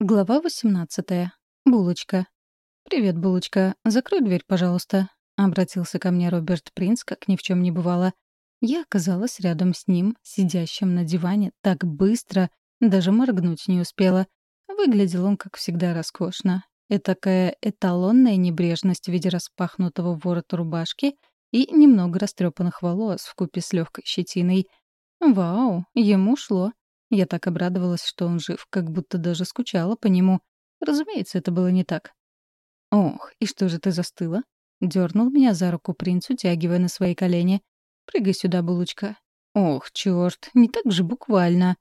Глава 18. Булочка. «Привет, Булочка. Закрой дверь, пожалуйста», — обратился ко мне Роберт Принц, как ни в чем не бывало. Я оказалась рядом с ним, сидящим на диване, так быстро, даже моргнуть не успела. Выглядел он, как всегда, роскошно. Этакая эталонная небрежность в виде распахнутого ворота рубашки и немного растрепанных волос вкупе с легкой щетиной. Вау, ему шло. Я так обрадовалась, что он жив, как будто даже скучала по нему. Разумеется, это было не так. «Ох, и что же ты застыла?» Дернул меня за руку принц, утягивая на свои колени. «Прыгай сюда, булочка». «Ох, черт, не так же буквально».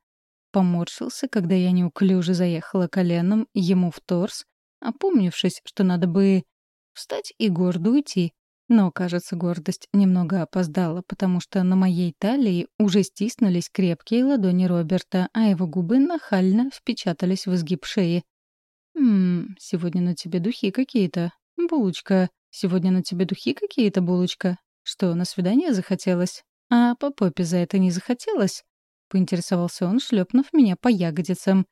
Поморщился, когда я неуклюже заехала коленом ему в торс, опомнившись, что надо бы встать и гордо уйти. Но, кажется, гордость немного опоздала, потому что на моей талии уже стиснулись крепкие ладони Роберта, а его губы нахально впечатались в изгиб шеи. «Ммм, сегодня на тебе духи какие-то. Булочка. Сегодня на тебе духи какие-то, булочка. Что, на свидание захотелось? А по попе за это не захотелось?» — поинтересовался он, шлепнув меня по ягодицам.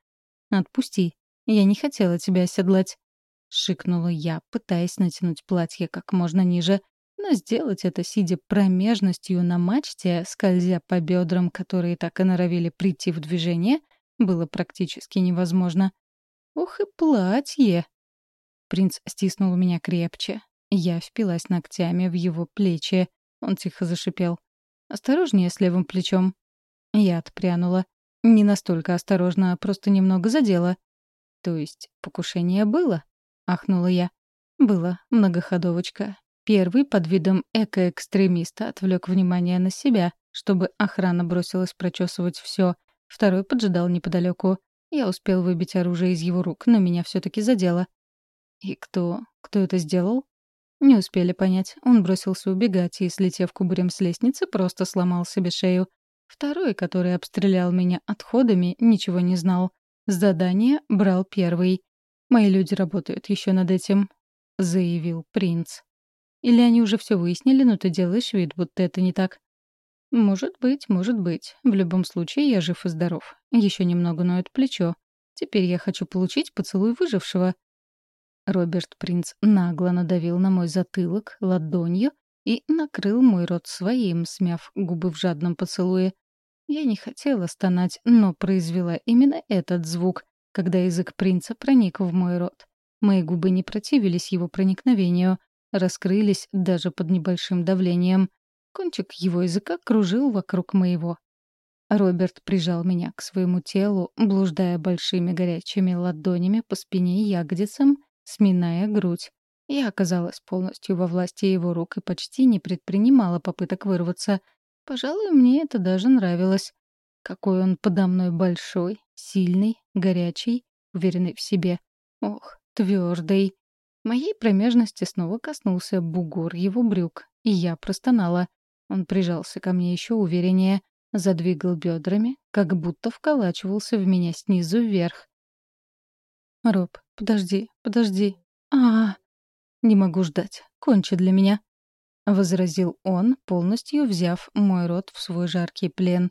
«Отпусти. Я не хотела тебя оседлать». — шикнула я, пытаясь натянуть платье как можно ниже, но сделать это, сидя промежностью на мачте, скользя по бедрам, которые так и норовили прийти в движение, было практически невозможно. «Ух и платье!» Принц стиснул меня крепче. Я впилась ногтями в его плечи. Он тихо зашипел. «Осторожнее с левым плечом». Я отпрянула. Не настолько осторожно, а просто немного задела. То есть покушение было? — ахнула я. «Было, многоходовочка. Первый под видом эко-экстремиста отвлек внимание на себя, чтобы охрана бросилась прочесывать все. Второй поджидал неподалеку. Я успел выбить оружие из его рук, но меня все таки задело. И кто? Кто это сделал? Не успели понять. Он бросился убегать и, слетев кубарем с лестницы, просто сломал себе шею. Второй, который обстрелял меня отходами, ничего не знал. Задание брал первый. «Мои люди работают еще над этим», — заявил принц. «Или они уже все выяснили, но ты делаешь вид, будто это не так». «Может быть, может быть. В любом случае, я жив и здоров. Еще немного ноет плечо. Теперь я хочу получить поцелуй выжившего». Роберт Принц нагло надавил на мой затылок ладонью и накрыл мой рот своим, смяв губы в жадном поцелуе. Я не хотела стонать, но произвела именно этот звук, когда язык принца проник в мой рот. Мои губы не противились его проникновению, раскрылись даже под небольшим давлением. Кончик его языка кружил вокруг моего. Роберт прижал меня к своему телу, блуждая большими горячими ладонями по спине и ягодицам, сминая грудь. Я оказалась полностью во власти его рук и почти не предпринимала попыток вырваться. Пожалуй, мне это даже нравилось. Какой он подо мной большой, сильный, горячий, уверенный в себе. Ох, твердый. Моей промежности снова коснулся бугор его брюк, и я простонала. Он прижался ко мне еще увереннее, задвигал бедрами, как будто вколачивался в меня снизу вверх. «Роб, подожди, подожди. а, -а, -а. Не могу ждать. Кончи для меня», — возразил он, полностью взяв мой рот в свой жаркий плен.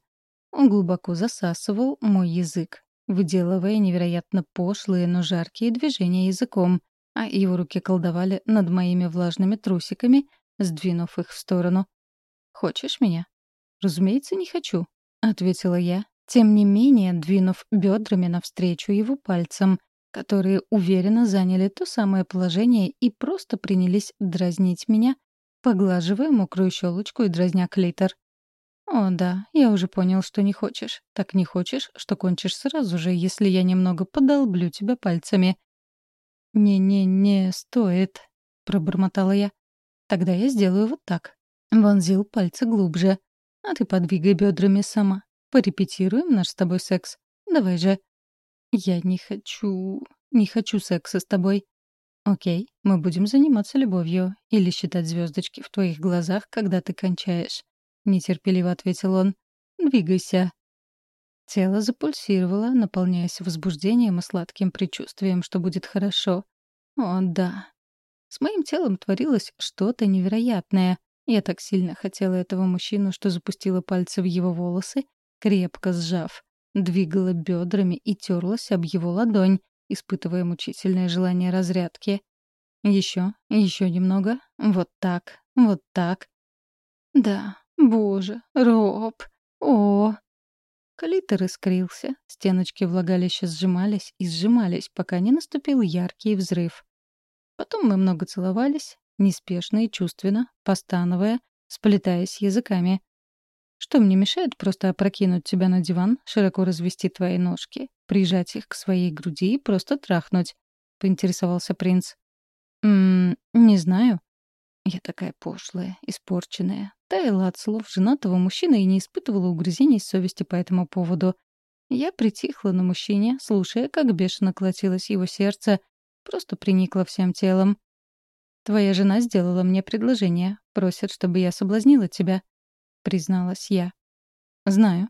Глубоко засасывал мой язык, выделывая невероятно пошлые, но жаркие движения языком, а его руки колдовали над моими влажными трусиками, сдвинув их в сторону. «Хочешь меня?» «Разумеется, не хочу», — ответила я, тем не менее двинув бедрами навстречу его пальцам, которые уверенно заняли то самое положение и просто принялись дразнить меня, поглаживая мокрую щелочку и дразня клитор. «О, да, я уже понял, что не хочешь. Так не хочешь, что кончишь сразу же, если я немного подолблю тебя пальцами». «Не-не-не, стоит», — пробормотала я. «Тогда я сделаю вот так». Вонзил пальцы глубже. «А ты подвигай бедрами сама. Порепетируем наш с тобой секс. Давай же». «Я не хочу... не хочу секса с тобой». «Окей, мы будем заниматься любовью или считать звездочки в твоих глазах, когда ты кончаешь. — нетерпеливо ответил он. «Двигайся». Тело запульсировало, наполняясь возбуждением и сладким предчувствием, что будет хорошо. О, да. С моим телом творилось что-то невероятное. Я так сильно хотела этого мужчину, что запустила пальцы в его волосы, крепко сжав, двигала бедрами и терлась об его ладонь, испытывая мучительное желание разрядки. Еще, еще немного. Вот так, вот так. Да, боже, Роб, о! Калитер искрился, стеночки влагалища сжимались и сжимались, пока не наступил яркий взрыв. Потом мы много целовались, неспешно и чувственно, постановая, сплетаясь языками. Что мне мешает просто опрокинуть тебя на диван, широко развести твои ножки, прижать их к своей груди и просто трахнуть? — поинтересовался принц. «Ммм, не знаю». Я такая пошлая, испорченная, таяла от слов женатого мужчины и не испытывала угрызений совести по этому поводу. Я притихла на мужчине, слушая, как бешено колотилось его сердце, просто приникла всем телом. «Твоя жена сделала мне предложение, просит, чтобы я соблазнила тебя», — призналась я. «Знаю».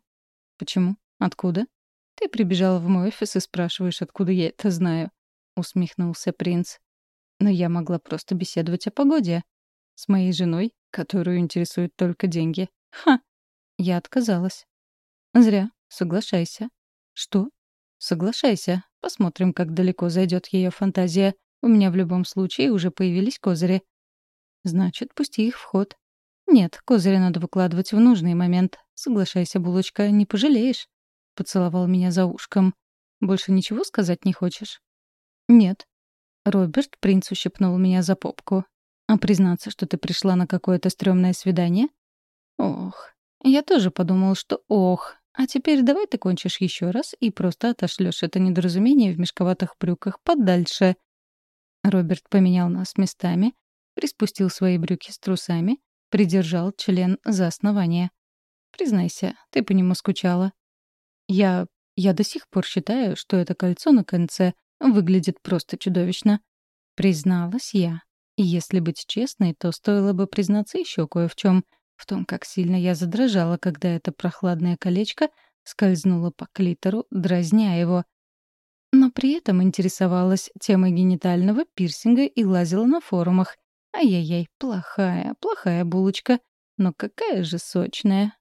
«Почему? Откуда?» «Ты прибежала в мой офис и спрашиваешь, откуда я это знаю», — усмехнулся принц. Но я могла просто беседовать о погоде. С моей женой, которую интересуют только деньги. Ха! Я отказалась. Зря. Соглашайся. Что? Соглашайся. Посмотрим, как далеко зайдет ее фантазия. У меня в любом случае уже появились козыри. Значит, пусти их в ход. Нет, козыри надо выкладывать в нужный момент. Соглашайся, булочка, не пожалеешь. Поцеловал меня за ушком. Больше ничего сказать не хочешь? Нет. Роберт принц ущипнул меня за попку. «А признаться, что ты пришла на какое-то стрёмное свидание?» «Ох, я тоже подумал, что ох. А теперь давай ты кончишь еще раз и просто отошлешь это недоразумение в мешковатых брюках подальше». Роберт поменял нас местами, приспустил свои брюки с трусами, придержал член за основание. «Признайся, ты по нему скучала». «Я... я до сих пор считаю, что это кольцо на конце Выглядит просто чудовищно. Призналась я. И если быть честной, то стоило бы признаться еще кое в чем. В том, как сильно я задрожала, когда это прохладное колечко скользнуло по клитору, дразня его. Но при этом интересовалась темой генитального пирсинга и лазила на форумах. Ай-яй-яй, плохая, плохая булочка. Но какая же сочная.